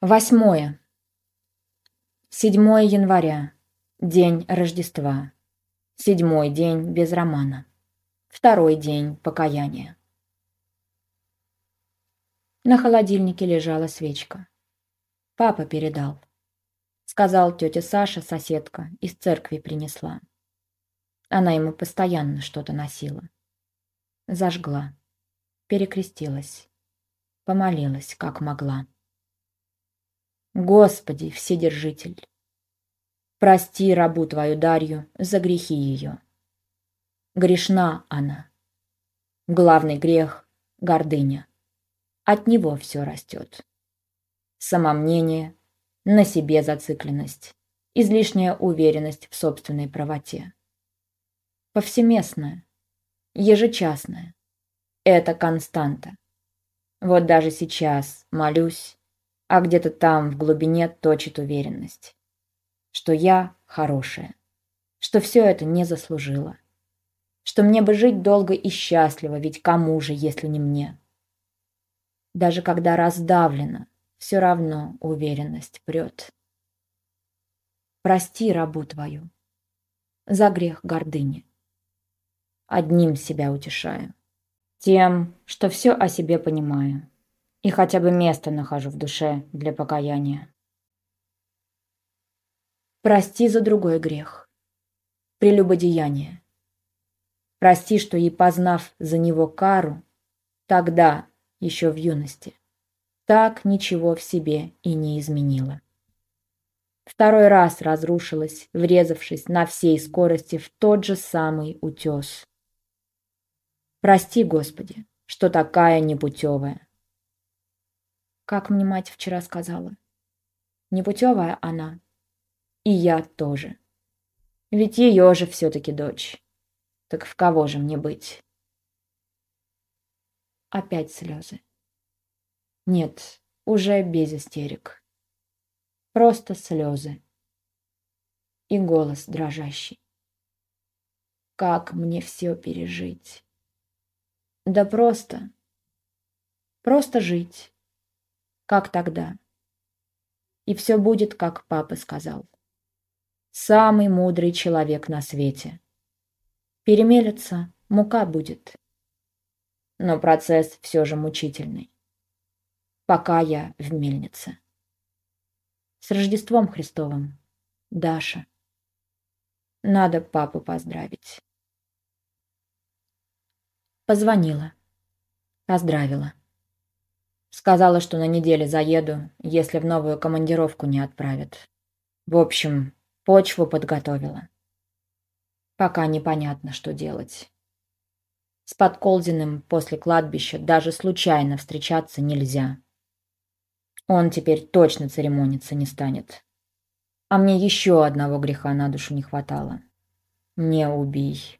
Восьмое. Седьмое января. День Рождества. Седьмой день без романа. Второй день покаяния. На холодильнике лежала свечка. Папа передал. Сказал тетя Саша, соседка, из церкви принесла. Она ему постоянно что-то носила. Зажгла. Перекрестилась. Помолилась, как могла. Господи, Вседержитель, прости рабу Твою Дарью за грехи ее. Грешна она. Главный грех — гордыня. От него все растет. Самомнение, на себе зацикленность, излишняя уверенность в собственной правоте. Повсеместная, ежечасная. Это константа. Вот даже сейчас молюсь, а где-то там, в глубине, точит уверенность, что я хорошая, что все это не заслужила, что мне бы жить долго и счастливо, ведь кому же, если не мне? Даже когда раздавлена, все равно уверенность прет. Прости рабу твою за грех гордыни. Одним себя утешаю, тем, что все о себе понимаю и хотя бы место нахожу в душе для покаяния. Прости за другой грех. Прелюбодеяние. Прости, что и познав за него кару, тогда, еще в юности, так ничего в себе и не изменила. Второй раз разрушилась, врезавшись на всей скорости в тот же самый утес. Прости, Господи, что такая непутевая. Как мне мать вчера сказала. Непутевая она. И я тоже. Ведь ее же все-таки дочь. Так в кого же мне быть? Опять слезы. Нет, уже без истерик. Просто слезы. И голос дрожащий. Как мне все пережить? Да просто. Просто жить как тогда. И все будет, как папа сказал. Самый мудрый человек на свете. Перемелется, мука будет. Но процесс все же мучительный. Пока я в мельнице. С Рождеством Христовым, Даша. Надо папу поздравить. Позвонила. Поздравила. Сказала, что на неделе заеду, если в новую командировку не отправят. В общем, почву подготовила. Пока непонятно, что делать. С Подколдиным после кладбища даже случайно встречаться нельзя. Он теперь точно церемониться не станет. А мне еще одного греха на душу не хватало. Не убий.